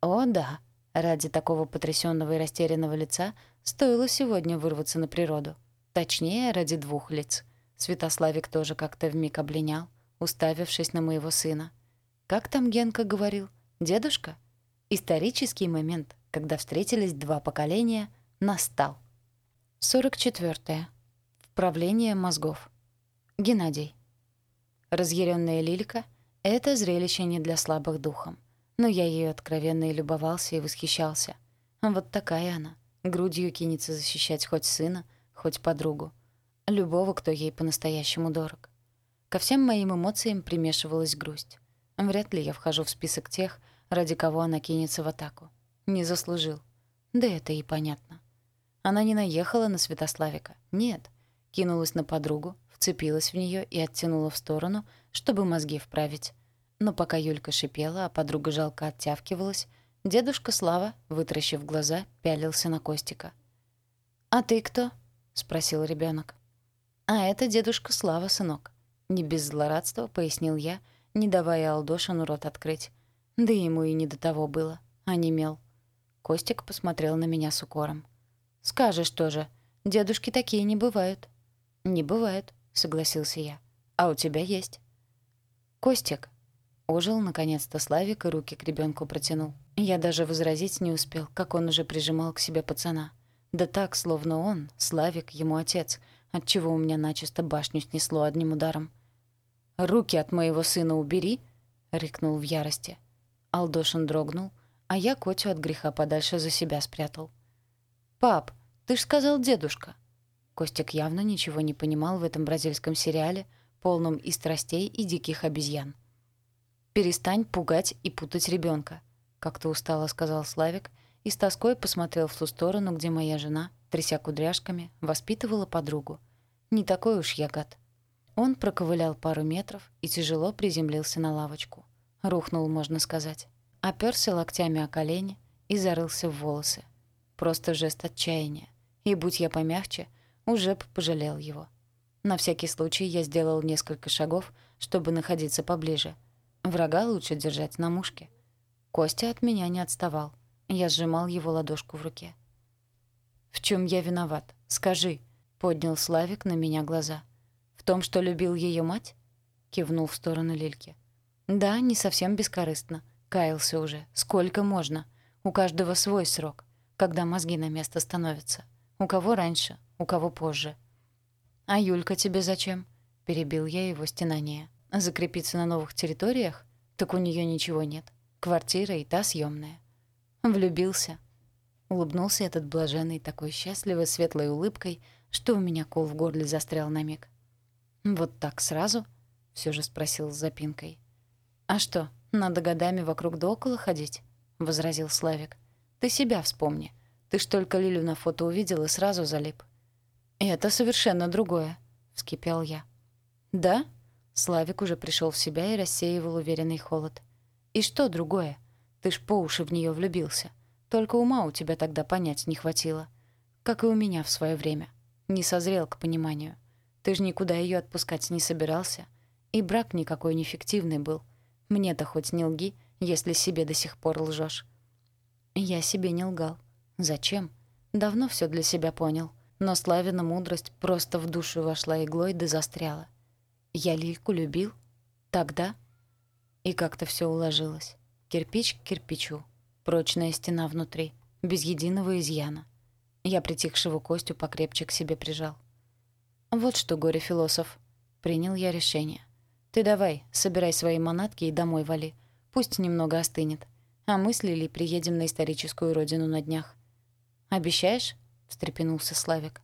О, да. Ради такого потрясенного и растерянного лица стоило сегодня вырваться на природу. Точнее, ради двух лиц. Святославик тоже как-то вмиг облинял, уставившись на моего сына. Как там Генка говорил? Дедушка? Исторический момент, когда встретились два поколения, настал. 44. Вправление мозгов. Геннадий. Разъяренная лилька — это зрелище не для слабых духом. Но я ею откровенно и любовался, и восхищался. Вот такая она. Грудью кинется защищать хоть сына, хоть подругу. Любого, кто ей по-настоящему дорог. Ко всем моим эмоциям примешивалась грусть. Вряд ли я вхожу в список тех, ради кого она кинется в атаку. Не заслужил. Да это и понятно. Она не наехала на Святославика. Нет. Кинулась на подругу, вцепилась в нее и оттянула в сторону, чтобы мозги вправить. Но пока Юлька шипела, а подруга жалко оттявкивалась, дедушка Слава, вытращив глаза, пялился на Костика. «А ты кто?» — спросил ребенок. «А это дедушка Слава, сынок», — не без злорадства пояснил я, не давая Алдошину рот открыть. Да ему и не до того было, а не мел. Костик посмотрел на меня с укором. «Скажешь тоже, дедушки такие не бывают». «Не бывают», — согласился я. «А у тебя есть». «Костик», Ожил, наконец-то, Славик и руки к ребенку протянул. Я даже возразить не успел, как он уже прижимал к себе пацана. Да так, словно он, Славик, ему отец, отчего у меня начисто башню снесло одним ударом. «Руки от моего сына убери!» — рыкнул в ярости. Алдошин дрогнул, а я Котю от греха подальше за себя спрятал. «Пап, ты ж сказал дедушка!» Костик явно ничего не понимал в этом бразильском сериале, полном и страстей, и диких обезьян. «Перестань пугать и путать ребенка, как-то устало сказал Славик и с тоской посмотрел в ту сторону, где моя жена, тряся кудряшками, воспитывала подругу. Не такой уж я гад. Он проковылял пару метров и тяжело приземлился на лавочку. Рухнул, можно сказать. Оперся локтями о колени и зарылся в волосы. Просто жест отчаяния. И будь я помягче, уже б пожалел его. На всякий случай я сделал несколько шагов, чтобы находиться поближе — Врага лучше держать на мушке. Костя от меня не отставал. Я сжимал его ладошку в руке. «В чем я виноват? Скажи», — поднял Славик на меня глаза. «В том, что любил ее мать?» — кивнул в сторону Лильки. «Да, не совсем бескорыстно. Каялся уже. Сколько можно? У каждого свой срок, когда мозги на место становятся. У кого раньше, у кого позже». «А Юлька тебе зачем?» — перебил я его стенание. Закрепиться на новых территориях? Так у нее ничего нет. Квартира и та съемная. Влюбился. Улыбнулся этот блаженный такой счастливой светлой улыбкой, что у меня кол в горле застрял на миг. «Вот так сразу?» — все же спросил с запинкой. «А что, надо годами вокруг да около ходить?» — возразил Славик. «Ты себя вспомни. Ты ж только Лилю на фото увидел и сразу залип». «Это совершенно другое», — вскипел я. «Да?» Славик уже пришел в себя и рассеивал уверенный холод. «И что другое? Ты ж по уши в нее влюбился. Только ума у тебя тогда понять не хватило. Как и у меня в свое время. Не созрел к пониманию. Ты ж никуда ее отпускать не собирался. И брак никакой не фиктивный был. Мне-то хоть не лги, если себе до сих пор лжешь. Я себе не лгал. Зачем? Давно все для себя понял. Но Славина мудрость просто в душу вошла иглой да застряла. Я Лильку любил? Тогда? И как-то все уложилось. Кирпич к кирпичу. Прочная стена внутри. Без единого изъяна. Я притихшего Костю покрепче к себе прижал. «Вот что, горе-философ», — принял я решение. «Ты давай, собирай свои манатки и домой вали. Пусть немного остынет. А мы с Лили приедем на историческую родину на днях». «Обещаешь?» — встрепенулся Славик.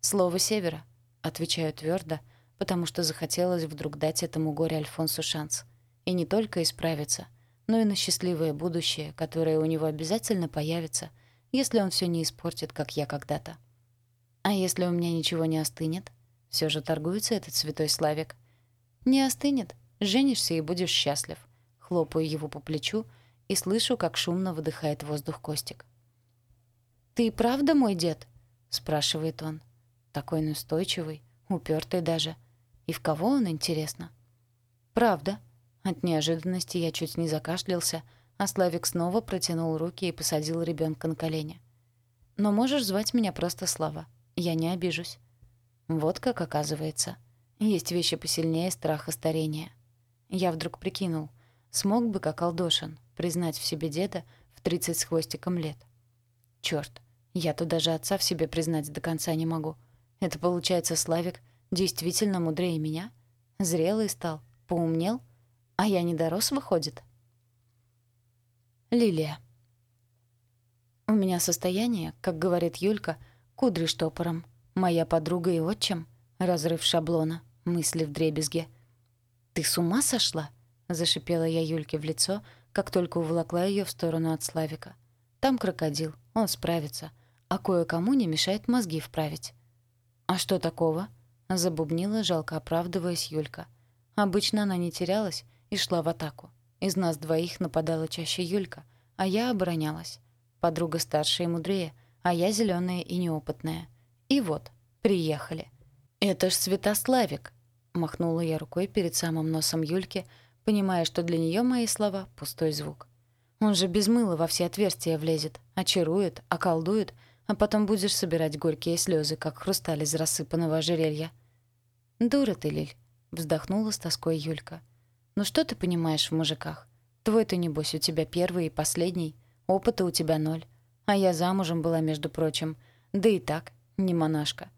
«Слово севера», — отвечаю твердо, — потому что захотелось вдруг дать этому горе Альфонсу шанс. И не только исправиться, но и на счастливое будущее, которое у него обязательно появится, если он все не испортит, как я когда-то. А если у меня ничего не остынет? Все же торгуется этот святой Славик. Не остынет, женишься и будешь счастлив. Хлопаю его по плечу и слышу, как шумно выдыхает воздух Костик. «Ты правда мой дед?» — спрашивает он. Такой настойчивый, упертый даже — и в кого он, интересно? Правда. От неожиданности я чуть не закашлялся, а Славик снова протянул руки и посадил ребенка на колени. «Но можешь звать меня просто Слава. Я не обижусь». Вот как оказывается. Есть вещи посильнее страха старения. Я вдруг прикинул, смог бы, как Алдошин, признать в себе деда в 30 с хвостиком лет. Чёрт, я-то даже отца в себе признать до конца не могу. Это получается, Славик действительно мудрее меня? Зрелый стал, поумнел? А я не дорос, выходит?» Лилия. У меня состояние, как говорит Юлька, кудри штопором. Моя подруга и отчим — разрыв шаблона, мысли в дребезге. «Ты с ума сошла?» — зашипела я Юльке в лицо, как только уволокла ее в сторону от Славика. «Там крокодил, он справится, а кое-кому не мешает мозги вправить». «А что такого?» — забубнила, жалко оправдываясь Юлька. Обычно она не терялась и шла в атаку. Из нас двоих нападала чаще Юлька, а я оборонялась. Подруга старше и мудрее, а я зеленая и неопытная. И вот, приехали. «Это ж Святославик!» — махнула я рукой перед самым носом Юльки, понимая, что для нее мои слова — пустой звук. «Он же без мыла во все отверстия влезет, очарует, околдует, а потом будешь собирать горькие слезы, как хрусталь из рассыпанного ожерелья». «Дура ты, Лиль!» — вздохнула с тоской Юлька. Ну что ты понимаешь в мужиках? Твой-то, небось, у тебя первый и последний. Опыта у тебя ноль. А я замужем была, между прочим. Да и так, не монашка.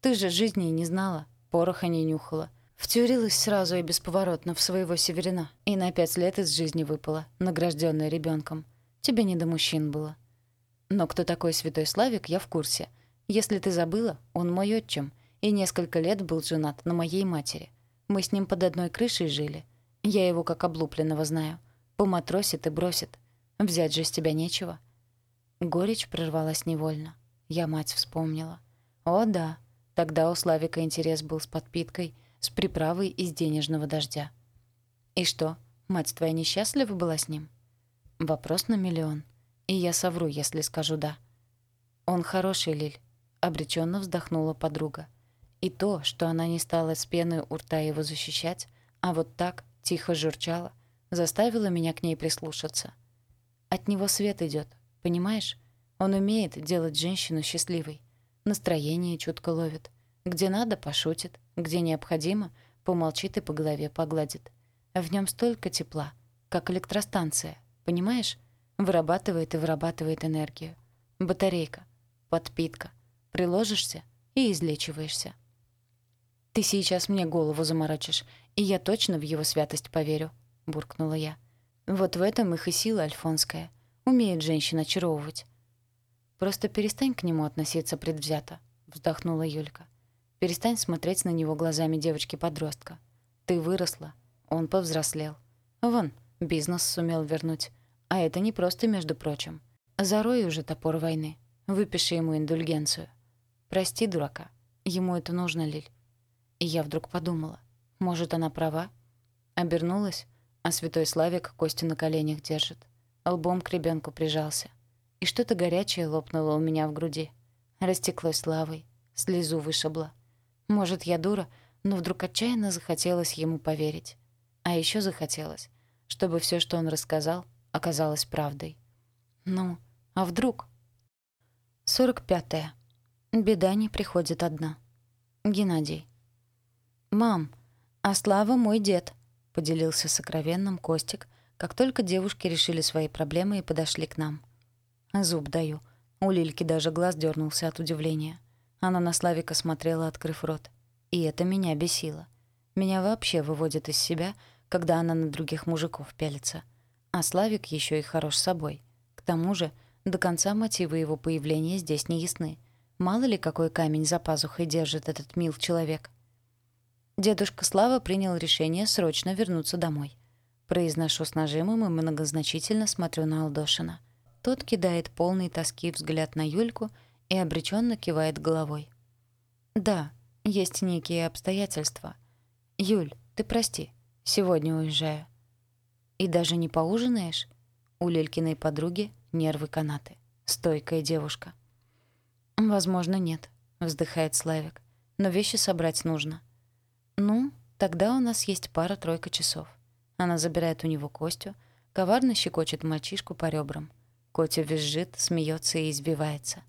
Ты же жизни не знала, пороха не нюхала. Втюрилась сразу и бесповоротно в своего северина. И на пять лет из жизни выпала, награжденная ребенком. Тебе не до мужчин было. Но кто такой святой Славик, я в курсе. Если ты забыла, он мой отчим. И несколько лет был женат на моей матери. Мы с ним под одной крышей жили — я его как облупленного знаю. Поматросит и бросит. Взять же с тебя нечего. Горечь прервалась невольно. Я мать вспомнила. О, да. Тогда у Славика интерес был с подпиткой, с приправой из денежного дождя. И что, мать твоя несчастлива была с ним? Вопрос на миллион. И я совру, если скажу «да». Он хороший, Лиль. Обреченно вздохнула подруга. И то, что она не стала с пеной у рта его защищать, а вот так, тихо журчала, заставила меня к ней прислушаться. От него свет идет, понимаешь? Он умеет делать женщину счастливой. Настроение чутко ловит. Где надо, пошутит. Где необходимо, помолчит и по голове погладит. В нем столько тепла, как электростанция, понимаешь? Вырабатывает и вырабатывает энергию. Батарейка, подпитка. Приложишься и излечиваешься. «Ты сейчас мне голову заморочишь, и я точно в его святость поверю», — буркнула я. «Вот в этом их и сила альфонская. Умеет женщина очаровывать». «Просто перестань к нему относиться предвзято», — вздохнула Юлька. «Перестань смотреть на него глазами девочки-подростка. Ты выросла, он повзрослел. Вон, бизнес сумел вернуть. А это не просто, между прочим. Зарой уже топор войны. Выпиши ему индульгенцию. Прости, дурака. Ему это нужно, Лиль. И я вдруг подумала, может, она права? Обернулась, а святой Славик Костю на коленях держит. Лбом к ребенку прижался. И что-то горячее лопнуло у меня в груди. Растеклось славой, слезу вышибло. Может, я дура, но вдруг отчаянно захотелось ему поверить. А еще захотелось, чтобы все, что он рассказал, оказалось правдой. Ну, а вдруг? 45. -е. Беда не приходит одна. Геннадий. «Мам, а Слава мой дед», — поделился сокровенным Костик, как только девушки решили свои проблемы и подошли к нам. Зуб даю. У Лильки даже глаз дернулся от удивления. Она на Славика смотрела, открыв рот. И это меня бесило. Меня вообще выводит из себя, когда она на других мужиков пялится. А Славик еще и хорош собой. К тому же, до конца мотивы его появления здесь не ясны. Мало ли, какой камень за пазухой держит этот мил человек. Дедушка Слава принял решение срочно вернуться домой. Произношу с нажимом и многозначительно смотрю на Алдошина. Тот кидает полный тоски взгляд на Юльку и обреченно кивает головой. «Да, есть некие обстоятельства. Юль, ты прости, сегодня уезжаю». «И даже не поужинаешь?» У Лилькиной подруги нервы канаты. Стойкая девушка. «Возможно, нет», — вздыхает Славик. «Но вещи собрать нужно. «Ну, тогда у нас есть пара-тройка часов». Она забирает у него Костю, коварно щекочет мальчишку по ребрам. Котя визжит, смеется и избивается.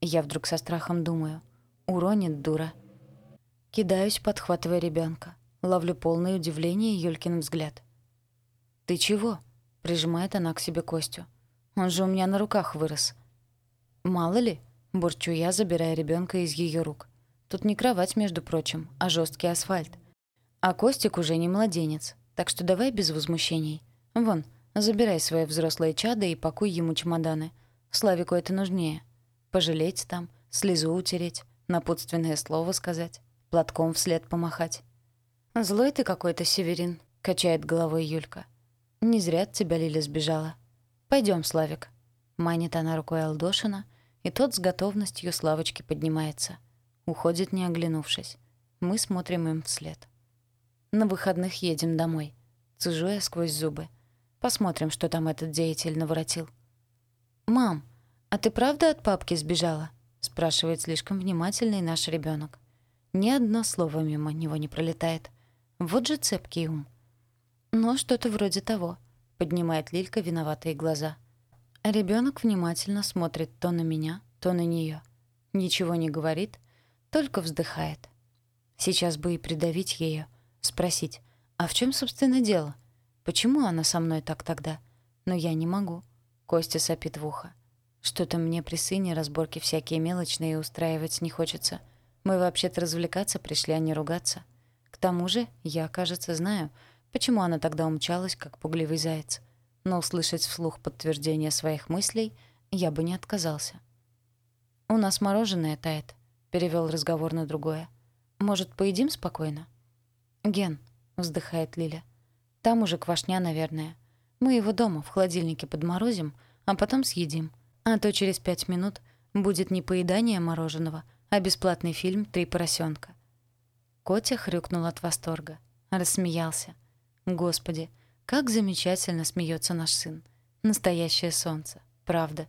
Я вдруг со страхом думаю. Уронит дура. Кидаюсь, подхватывая ребенка. Ловлю полное удивление Юлькин взгляд. «Ты чего?» — прижимает она к себе Костю. «Он же у меня на руках вырос». «Мало ли?» — бурчу я, забирая ребенка из ее рук. «Тут не кровать, между прочим, а жесткий асфальт. А Костик уже не младенец, так что давай без возмущений. Вон, забирай свои взрослые чада и пакуй ему чемоданы. Славику это нужнее. Пожалеть там, слезу утереть, напутственное слово сказать, платком вслед помахать. «Злой ты какой-то, Северин», — качает головой Юлька. «Не зря от тебя Лиля сбежала. Пойдем, Славик». Манит она рукой Алдошина, и тот с готовностью Славочки поднимается. Уходит, не оглянувшись. Мы смотрим им вслед. На выходных едем домой. Цежу я сквозь зубы. Посмотрим, что там этот деятель наворотил. «Мам, а ты правда от папки сбежала?» — спрашивает слишком внимательный наш ребенок. Ни одно слово мимо него не пролетает. Вот же цепкий ум. «Ну, что-то вроде того», — поднимает Лилька виноватые глаза. Ребенок внимательно смотрит то на меня, то на нее. Ничего не говорит, только вздыхает. Сейчас бы и придавить ее, спросить, а в чем, собственно, дело? Почему она со мной так тогда? Но я не могу. Костя сопит в ухо. Что-то мне при сыне разборки всякие мелочные устраивать не хочется. Мы вообще-то развлекаться пришли, а не ругаться. К тому же, я, кажется, знаю, почему она тогда умчалась, как пугливый заяц. Но услышать вслух подтверждение своих мыслей я бы не отказался. «У нас мороженое тает», — перевел разговор на другое. «Может, поедим спокойно?» «Ген», — вздыхает Лиля. «Там уже квашня, наверное. Мы его дома в холодильнике подморозим, а потом съедим. А то через пять минут будет не поедание мороженого, а бесплатный фильм «Три поросенка». Котя хрюкнул от восторга. Рассмеялся. «Господи, как замечательно смеется наш сын. Настоящее солнце. Правда.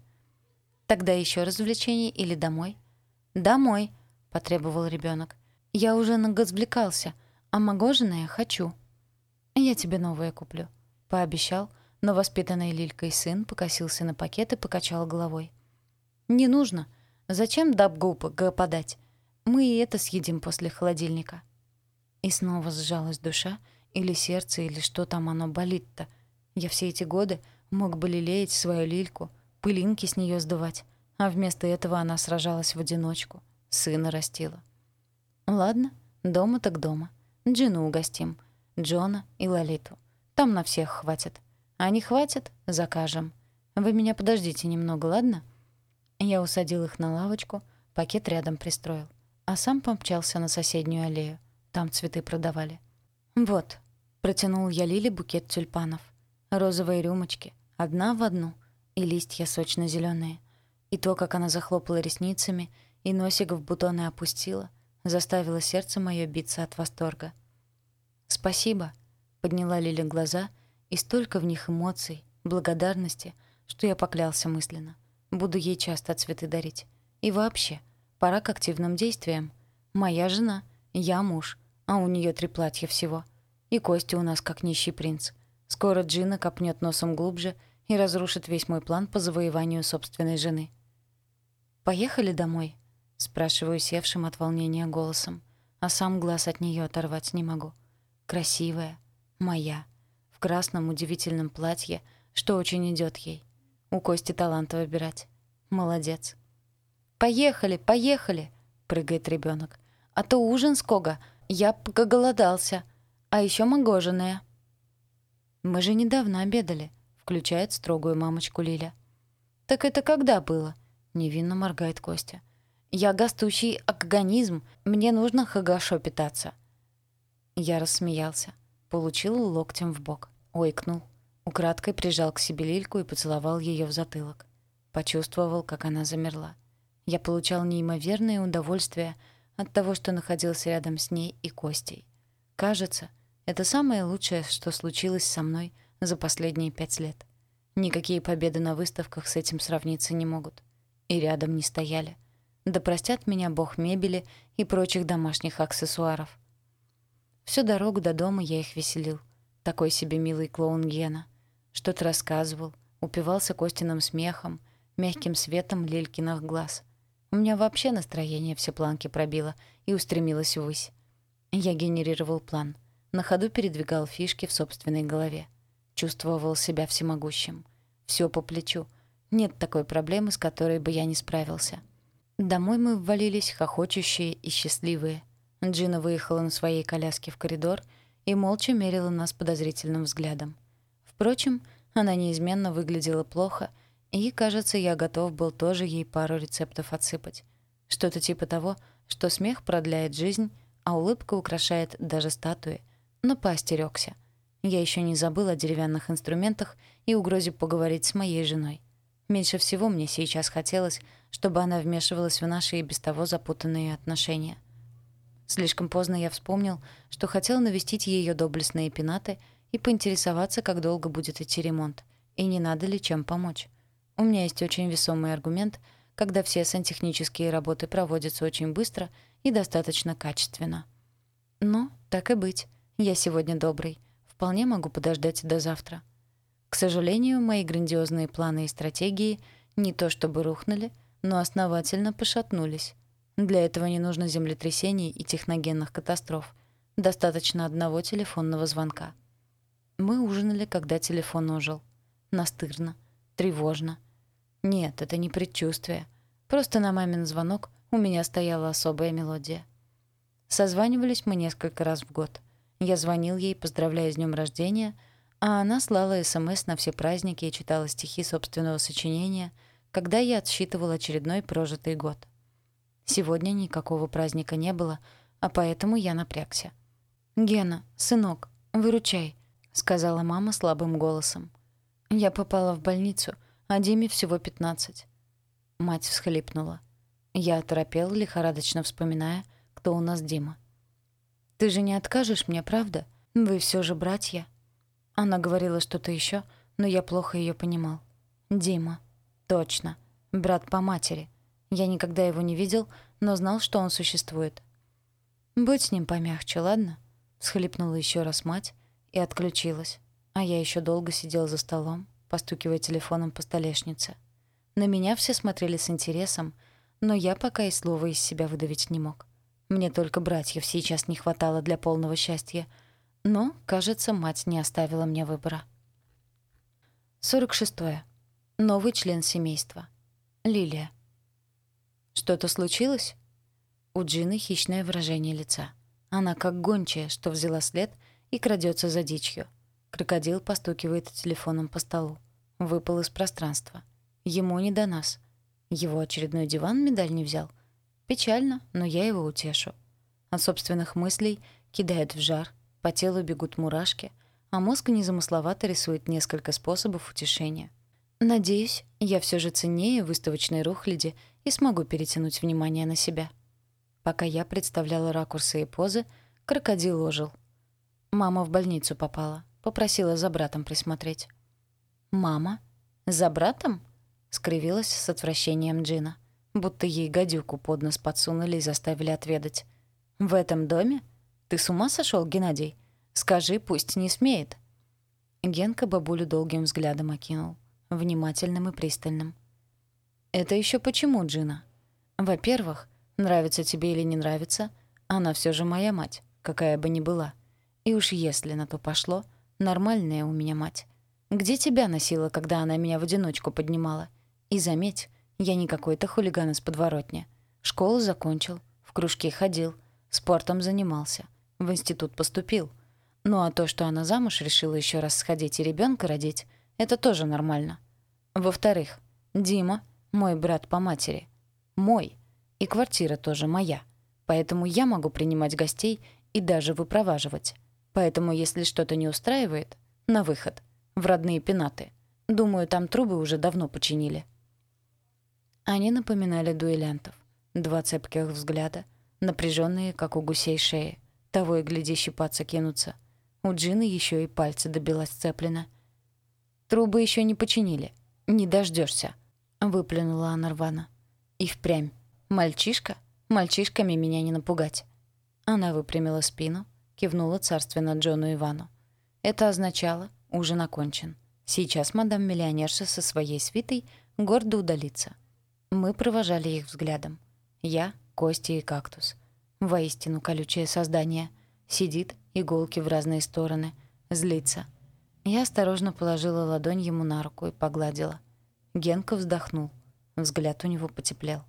Тогда еще развлечений или домой?» «Домой», — потребовал ребенок. «Я уже нагазвлекался, а мороженое хочу». «Я тебе новое куплю», — пообещал, но воспитанный Лилькой сын покосился на пакет и покачал головой. «Не нужно. Зачем дабгуп подать? Мы и это съедим после холодильника». И снова сжалась душа, или сердце, или что там оно болит-то. Я все эти годы мог бы лелеять свою Лильку, пылинки с нее сдувать, а вместо этого она сражалась в одиночку, сына растила. Ладно, дома так дома. Джину угостим, Джона и Лолиту. Там на всех хватит. А не хватит — закажем. Вы меня подождите немного, ладно?» Я усадил их на лавочку, пакет рядом пристроил, а сам помчался на соседнюю аллею. Там цветы продавали. «Вот», — протянул я Лиле букет тюльпанов. Розовые рюмочки, одна в одну, и листья сочно зеленые И то, как она захлопала ресницами и носик в бутоны опустила, заставило сердце мое биться от восторга. «Спасибо», — подняла Лиля глаза, и столько в них эмоций, благодарности, что я поклялся мысленно. Буду ей часто цветы дарить. И вообще, пора к активным действиям. Моя жена, я муж, а у нее три платья всего. И Костя у нас как нищий принц. Скоро Джина копнет носом глубже и разрушит весь мой план по завоеванию собственной жены. «Поехали домой?» — спрашиваю севшим от волнения голосом, а сам глаз от нее оторвать не могу. Красивая, моя, в красном удивительном платье, что очень идет ей. У Кости таланта выбирать. Молодец. «Поехали, поехали!» — прыгает ребенок. «А то ужин ского, я поголодался. А еще мороженое». «Мы же недавно обедали», — включает строгую мамочку Лиля. «Так это когда было?» — невинно моргает Костя. «Я гастущий организм, мне нужно хорошо питаться». Я рассмеялся. Получил локтем в бок. Ойкнул. Украдкой прижал к себе Лильку и поцеловал ее в затылок. Почувствовал, как она замерла. Я получал неимоверное удовольствие от того, что находился рядом с ней и Костей. Кажется, это самое лучшее, что случилось со мной за последние пять лет. Никакие победы на выставках с этим сравниться не могут. И рядом не стояли. Да простят меня бог мебели и прочих домашних аксессуаров. Всю дорогу до дома я их веселил. Такой себе милый клоун Гена. что-то рассказывал, упивался Костиным смехом, мягким светом Лилькиных глаз. У меня вообще настроение все планки пробило и устремилось ввысь. Я генерировал план. На ходу передвигал фишки в собственной голове. Чувствовал себя всемогущим. Все по плечу. Нет такой проблемы, с которой бы я не справился. Домой мы ввалились, хохочущие и счастливые. Джина выехала на своей коляске в коридор и молча мерила нас подозрительным взглядом. Впрочем, она неизменно выглядела плохо, и, кажется, я готов был тоже ей пару рецептов отсыпать. Что-то типа того, что смех продляет жизнь, а улыбка украшает даже статуи. Но поостерёгся. Я еще не забыл о деревянных инструментах и угрозе поговорить с моей женой. Меньше всего мне сейчас хотелось, чтобы она вмешивалась в наши и без того запутанные отношения. Слишком поздно я вспомнил, что хотел навестить ее доблестные пенаты и поинтересоваться, как долго будет идти ремонт, и не надо ли чем помочь. У меня есть очень весомый аргумент, когда все сантехнические работы проводятся очень быстро и достаточно качественно. Но, так и быть, я сегодня добрый. Вполне могу подождать до завтра. К сожалению, мои грандиозные планы и стратегии не то чтобы рухнули, но основательно пошатнулись. Для этого не нужно землетрясений и техногенных катастроф. Достаточно одного телефонного звонка. Мы ужинали, когда телефон ожил. Настырно, тревожно. Нет, это не предчувствие. Просто на мамин звонок у меня стояла особая мелодия. Созванивались мы несколько раз в год. Я звонил ей, поздравляя с днем рождения — а она слала СМС на все праздники и читала стихи собственного сочинения, когда я отсчитывал очередной прожитый год. Сегодня никакого праздника не было, а поэтому я напрягся. «Гена, сынок, выручай», — сказала мама слабым голосом. «Я попала в больницу, а Диме всего пятнадцать». Мать всхлипнула. Я оторопел, лихорадочно вспоминая, кто у нас Дима. «Ты же не откажешь мне, правда? Вы все же братья». Она говорила что-то еще, но я плохо ее понимал. Дима. Точно. Брат по матери. Я никогда его не видел, но знал, что он существует. «Будь с ним помягче, ладно?» — всхлипнула еще раз мать и отключилась. А я еще долго сидел за столом, постукивая телефоном по столешнице. На меня все смотрели с интересом, но я пока и слова из себя выдавить не мог. Мне только братьев сейчас не хватало для полного счастья — но, кажется, мать не оставила мне выбора. 46. -е. Новый член семейства. Лилия. «Что-то случилось?» У Джины хищное выражение лица. Она как гончая, что взяла след и крадется за дичью. Крокодил постукивает телефоном по столу. Выпал из пространства. Ему не до нас. Его очередной диван медаль не взял. Печально, но я его утешу. От собственных мыслей кидает в жар, по телу бегут мурашки, а мозг незамысловато рисует несколько способов утешения. Надеюсь, я все же ценнее выставочной рухляди и смогу перетянуть внимание на себя. Пока я представляла ракурсы и позы, крокодил ожил. Мама в больницу попала, попросила за братом присмотреть. «Мама? За братом?» — скривилась с отвращением Джина, будто ей гадюку под нос подсунули и заставили отведать. «В этом доме? Ты с ума сошел, Геннадий? Скажи, пусть не смеет». Генка бабулю долгим взглядом окинул, внимательным и пристальным. «Это еще почему, Джина? Во-первых, нравится тебе или не нравится, она все же моя мать, какая бы ни была. И уж если на то пошло, нормальная у меня мать. Где тебя носила, когда она меня в одиночку поднимала? И заметь, я не какой-то хулиган из подворотни. Школу закончил, в кружки ходил, спортом занимался в институт поступил. Ну а то, что она замуж решила еще раз сходить и ребенка родить, это тоже нормально. Во-вторых, Дима — мой брат по матери. Мой. И квартира тоже моя. Поэтому я могу принимать гостей и даже выпроваживать. Поэтому, если что-то не устраивает, на выход. В родные пенаты. Думаю, там трубы уже давно починили. Они напоминали дуэлянтов. Два цепких взгляда, напряженные, как у гусей шеи. Того и гляди, щипаться кинутся. У Джины еще и пальцы добила сцеплено. «Трубы еще не починили. Не дождешься, выплюнула она рвано. И впрямь. «Мальчишка? Мальчишками меня не напугать». Она выпрямила спину, кивнула царственно Джону Ивану. Это означало, ужин окончен. Сейчас мадам-миллионерша со своей свитой гордо удалится. Мы провожали их взглядом. Я, Костя и кактус. Воистину колючее создание. Сидит, иголки в разные стороны. Злится. Я осторожно положила ладонь ему на руку и погладила. Генка вздохнул. Взгляд у него потеплел.